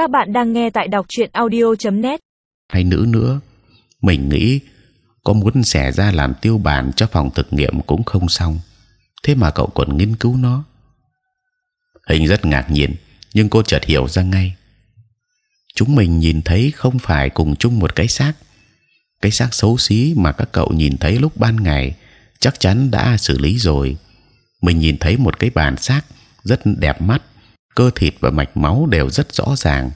Các bạn đang nghe tại đọc truyện audio.net. hay nữ nữa, mình nghĩ có muốn xẻ ra làm tiêu bản cho phòng thực nghiệm cũng không xong. Thế mà cậu còn nghiên cứu nó. Hình rất ngạc nhiên, nhưng cô chợt hiểu ra ngay. Chúng mình nhìn thấy không phải cùng chung một cái xác. Cái xác xấu xí mà các cậu nhìn thấy lúc ban ngày chắc chắn đã xử lý rồi. Mình nhìn thấy một cái bàn xác rất đẹp mắt cơ thịt và mạch máu đều rất rõ ràng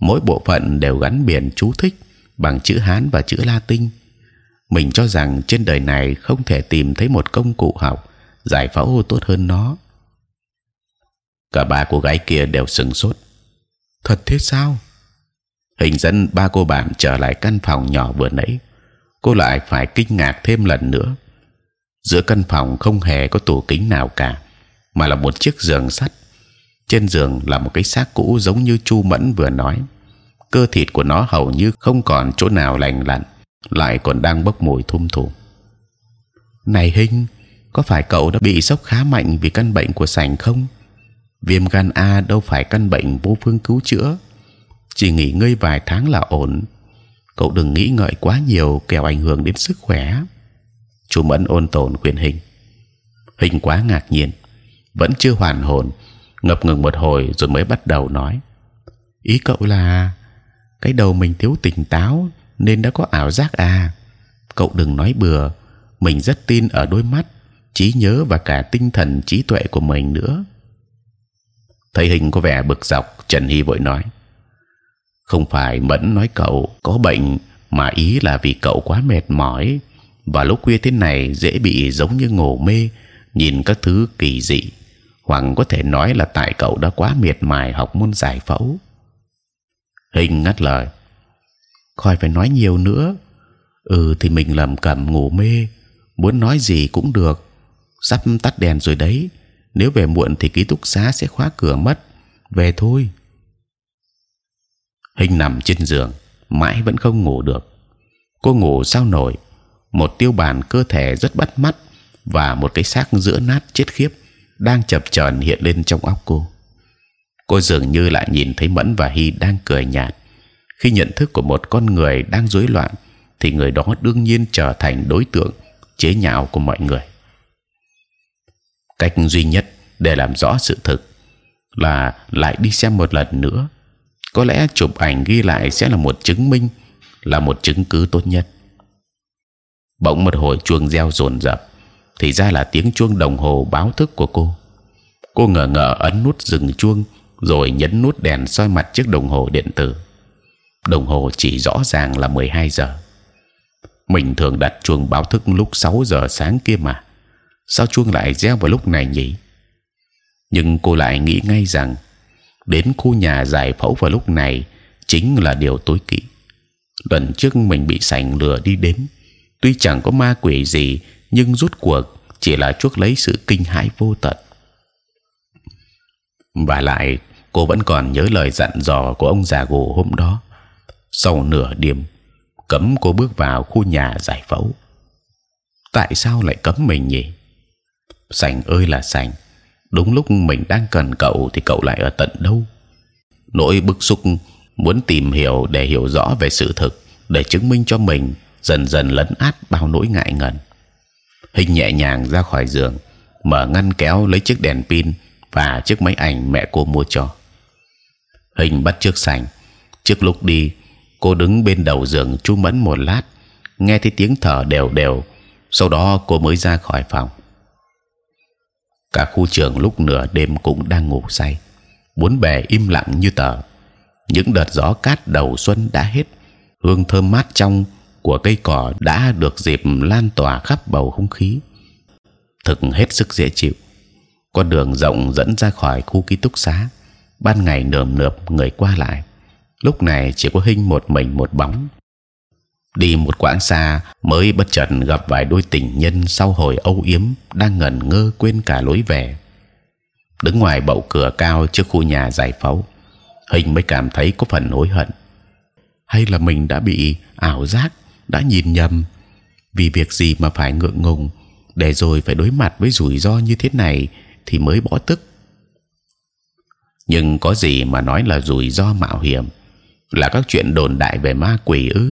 mỗi bộ phận đều gắn biển chú thích bằng chữ Hán và chữ Latin. Mình cho rằng trên đời này không thể tìm thấy một công cụ học giải phẫu tốt hơn nó. Cả ba cô gái kia đều sừng sốt. Thật thế sao? Hình dẫn ba cô bạn trở lại căn phòng nhỏ vừa nãy. Cô lại phải kinh ngạc thêm lần nữa. Giữa căn phòng không hề có tủ kính nào cả, mà là một chiếc giường sắt. Trên giường là một cái xác cũ giống như Chu Mẫn vừa nói cơ thịt của nó hầu như không còn chỗ nào lành lặn, lại còn đang bốc mùi thum thủm. Này Hinh, có phải cậu đã bị sốc khá mạnh vì căn bệnh của sành không? Viêm gan A đâu phải căn bệnh vô phương cứu chữa, chỉ nghỉ ngơi vài tháng là ổn. Cậu đừng nghĩ ngợi quá nhiều kẻo ảnh hưởng đến sức khỏe. chu Mẫn ôn tồn khuyên Hình. Hình quá ngạc nhiên, vẫn chưa hoàn hồn, ngập ngừng một hồi rồi mới bắt đầu nói. Ý cậu là, cái đầu mình thiếu tỉnh táo nên đã có ảo giác à. Cậu đừng nói bừa, mình rất tin ở đôi mắt, trí nhớ và cả tinh thần trí tuệ của mình nữa. Thấy hình có vẻ bực dọc, trần hy vội nói. Không phải mẫn nói cậu có bệnh, mà ý là vì cậu quá mệt mỏi, và lúc khuya thế này dễ bị giống như ngủ mê, nhìn các thứ kỳ dị hoặc có thể nói là tại cậu đã quá miệt mài học môn giải phẫu. Hình ngắt lời. Khỏi phải nói nhiều nữa. Ừ thì mình lầm cẩm ngủ mê. Muốn nói gì cũng được. Sắp tắt đèn rồi đấy. Nếu về muộn thì ký túc xá sẽ khóa cửa mất. Về thôi. Hình nằm trên giường, mãi vẫn không ngủ được. Cô ngủ sao nổi? Một tiêu bản cơ thể rất bắt mắt và một cái xác giữa nát chết khiếp đang chập chờn hiện lên trong óc cô. Cô dường như lại nhìn thấy mẫn và hy đang cười nhạt. Khi nhận thức của một con người đang rối loạn, thì người đó đương nhiên trở thành đối tượng, chế nhạo của mọi người. Cách duy nhất để làm rõ sự thực là lại đi xem một lần nữa. Có lẽ chụp ảnh ghi lại sẽ là một chứng minh, là một chứng cứ tốt nhất. Bỗng một hồi chuông reo rồn rập thì ra là tiếng chuông đồng hồ báo thức của cô cô ngờ ngợ ấn nút dừng chuông rồi nhấn nút đèn soi mặt chiếc đồng hồ điện tử. Đồng hồ chỉ rõ ràng là 12 giờ. Mình thường đặt chuông báo thức lúc 6 giờ sáng kia mà, sao chuông lại reo vào lúc này nhỉ? Nhưng cô lại nghĩ ngay rằng đến khu nhà giải phẫu vào lúc này chính là điều tối kỵ. Lần trước mình bị sành lừa đi đến, tuy chẳng có ma quỷ gì, nhưng rút cuộc chỉ là chuốc lấy sự kinh hãi vô tận. Và lại cô vẫn còn nhớ lời dặn dò của ông già gù hôm đó. Sau nửa đêm, cấm cô bước vào khu nhà giải phẫu. Tại sao lại cấm mình nhỉ? Sành ơi là sành, đúng lúc mình đang cần cậu thì cậu lại ở tận đâu? Nỗi bức xúc muốn tìm hiểu để hiểu rõ về sự thực, để chứng minh cho mình dần dần lấn át bao nỗi ngại ngần. Hình nhẹ nhàng ra khỏi giường, mở ngăn kéo lấy chiếc đèn pin và chiếc máy ảnh mẹ cô mua cho. Hình bắt trước sành. Trước lúc đi cô đứng bên đầu giường chú mẫn một lát nghe thấy tiếng thở đều đều. Sau đó cô mới ra khỏi phòng. Cả khu trường lúc nửa đêm cũng đang ngủ say. Bốn bề im lặng như tờ. Những đợt gió cát đầu xuân đã hết. Hương thơm mát trong của cây cỏ đã được dịp lan tỏa khắp bầu không khí. Thực hết sức dễ chịu. Con đường rộng dẫn ra khỏi khu ký túc xá. Ban ngày nườm nượp người qua lại. Lúc này chỉ có hình một mình một bóng. Đi một quãng xa mới bất chợt gặp vài đôi tình nhân sau hồi âu yếm đang ngẩn ngơ quên cả lối về. Đứng ngoài bậu cửa cao trước khu nhà giải phẫu hình mới cảm thấy có phần hối hận. Hay là mình đã bị ảo giác? Đã nhìn nhầm. Vì việc gì mà phải ngượng ngùng, để rồi phải đối mặt với rủi ro như thế này thì mới bỏ tức. Nhưng có gì mà nói là rủi ro mạo hiểm, là các chuyện đồn đại về ma quỷ ư?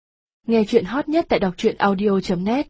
Nghe chuyện hot nhất tại đọc truyện audio .net.